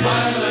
smile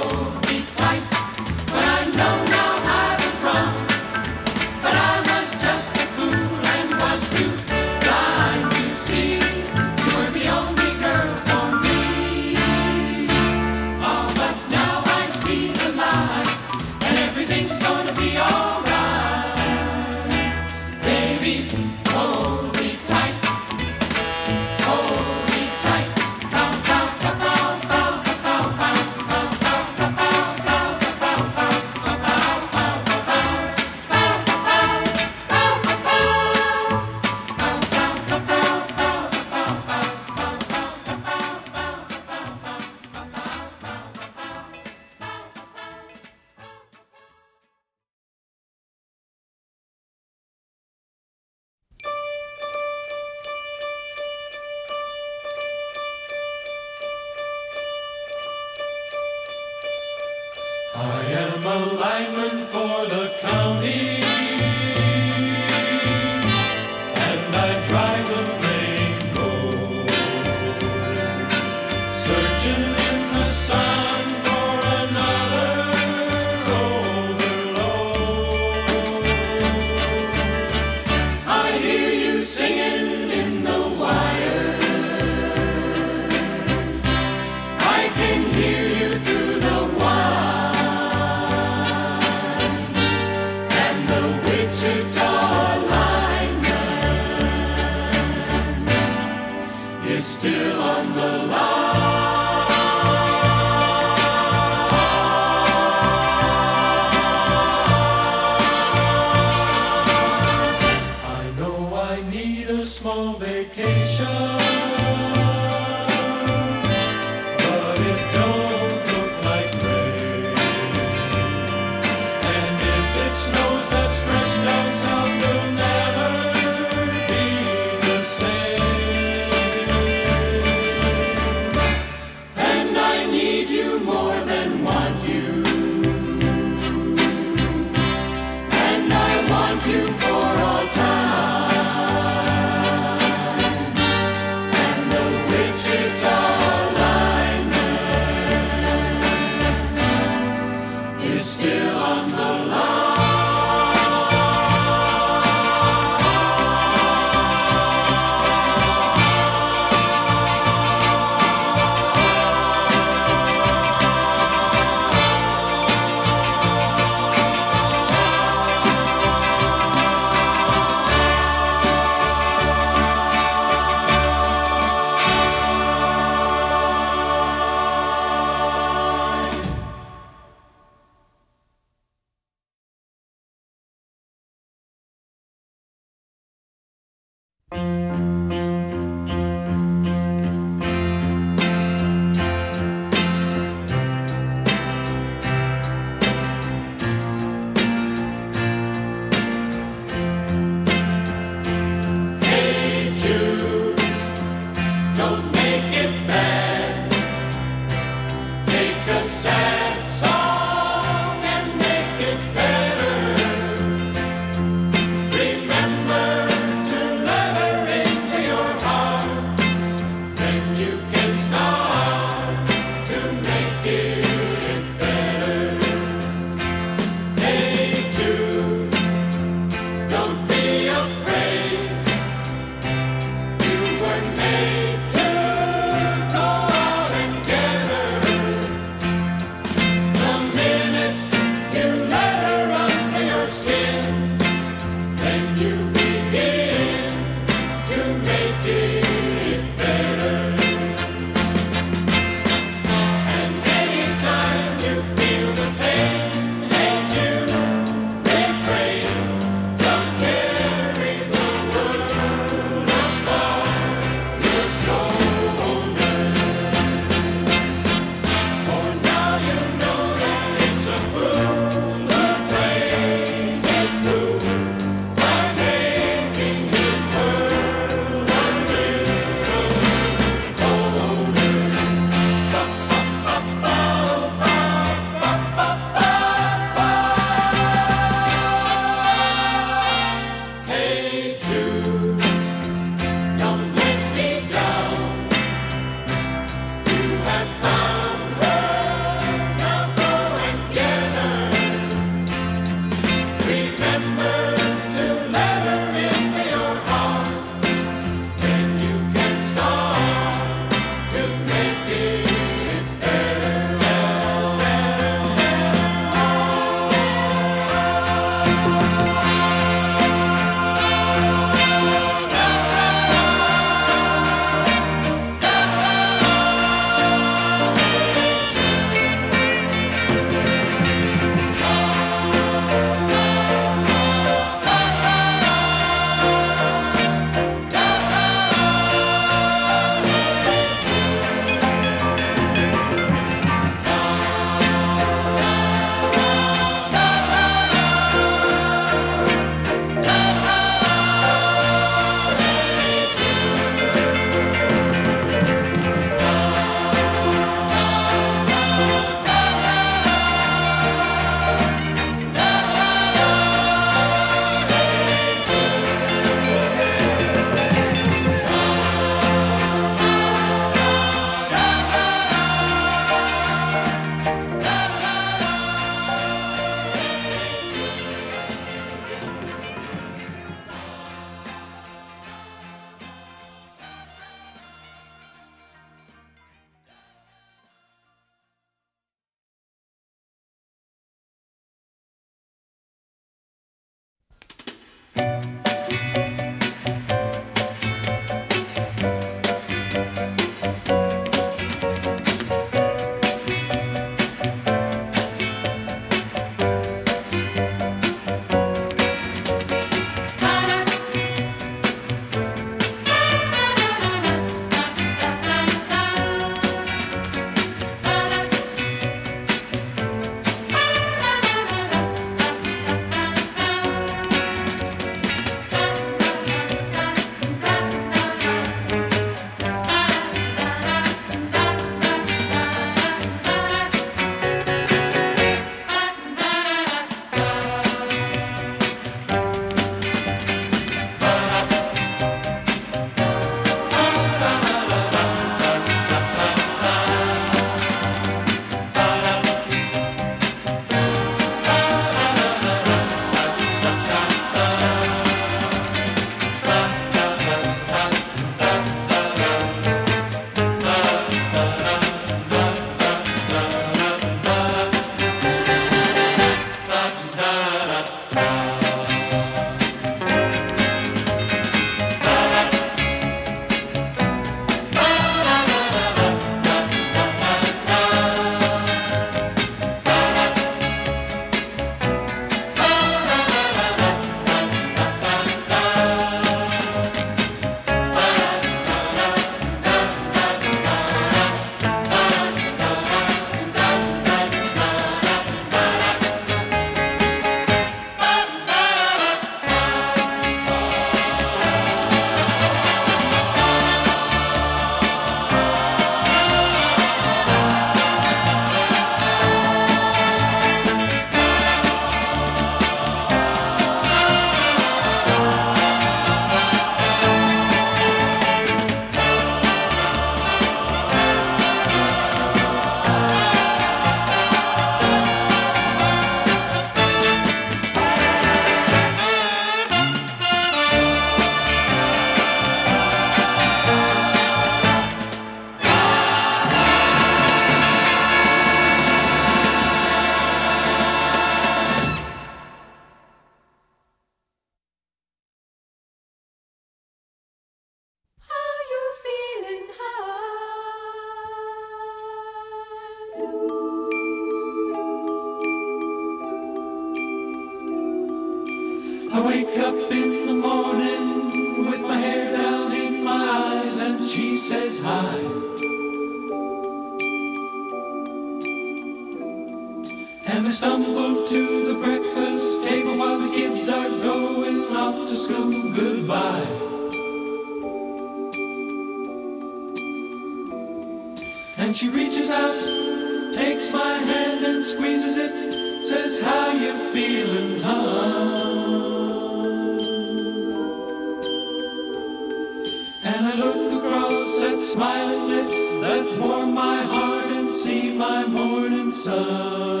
smiling lips that warm my heart and see my morning sun.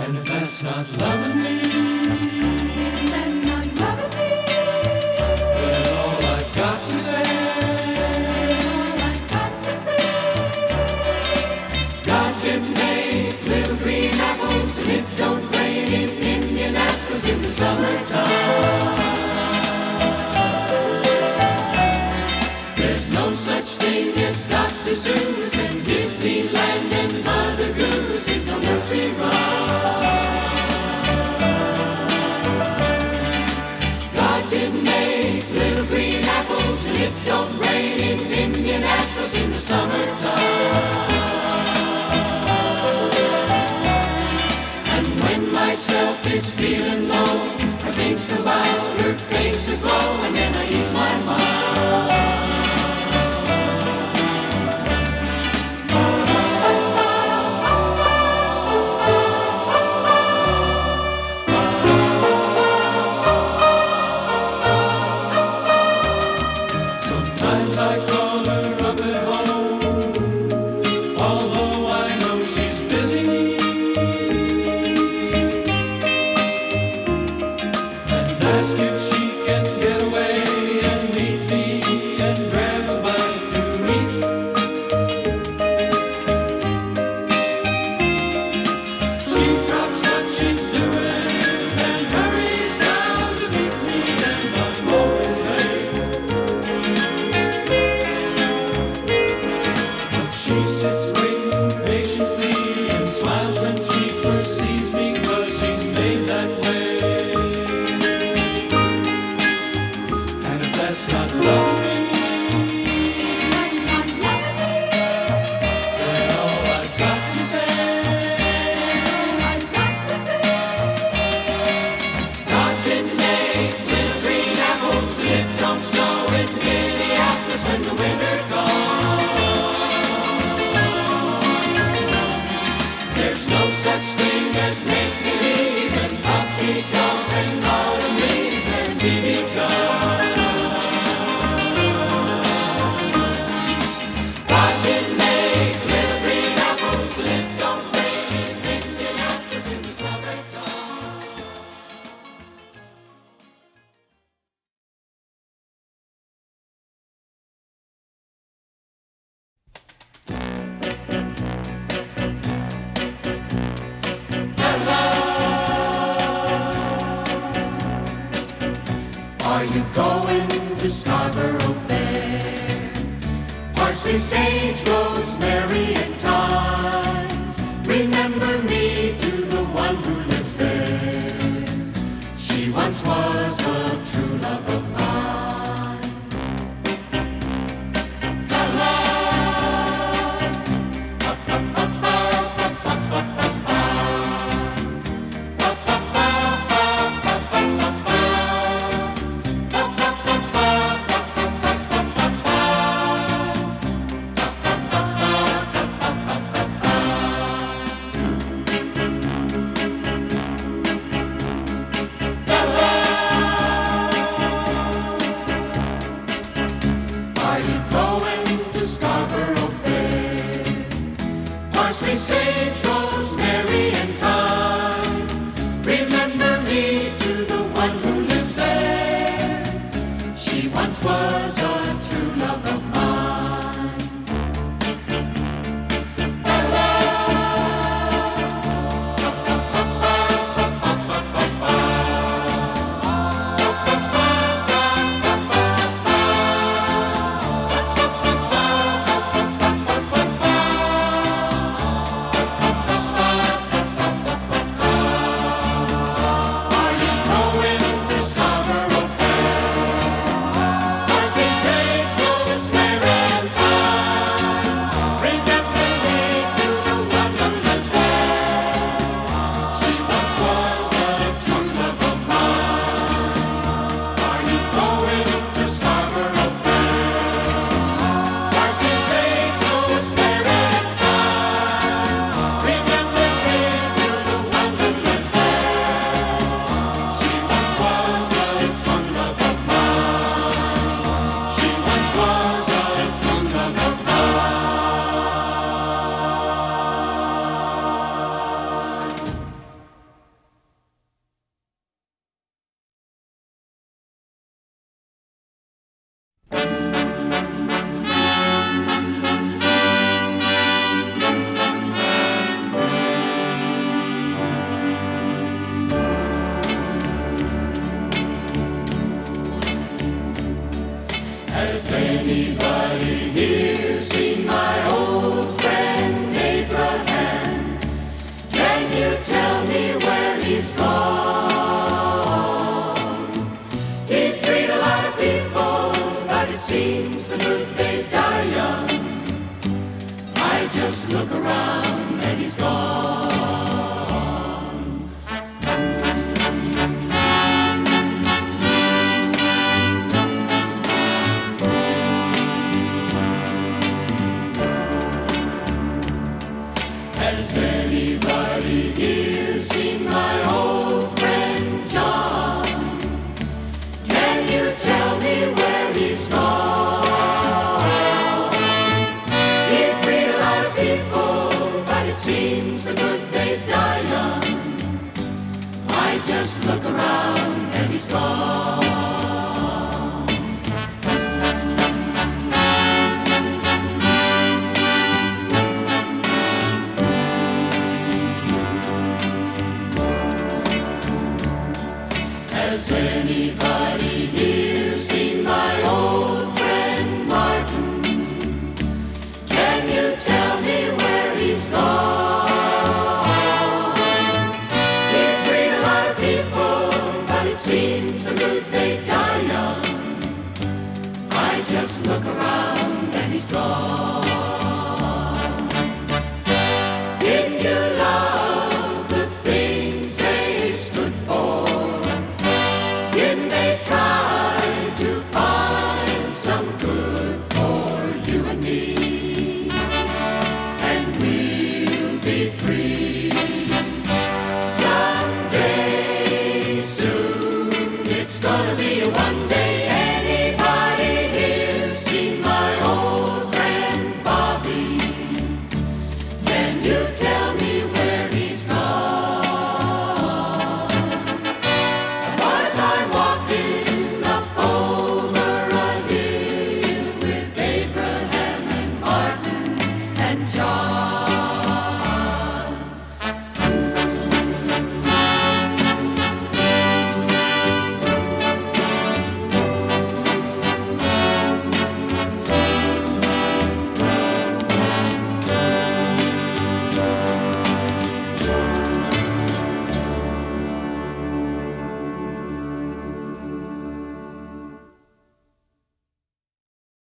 And if that's not loving me, zoos Disneyland and Mother Goose is no nursery rhyme. God did make little green apples and it don't rain in Indianapolis in the summertime. And when myself is feeling you going to Scarborough Fair? Parsley, sage, rosemary, and Has anybody here seen my old just look around and he's gone. Be free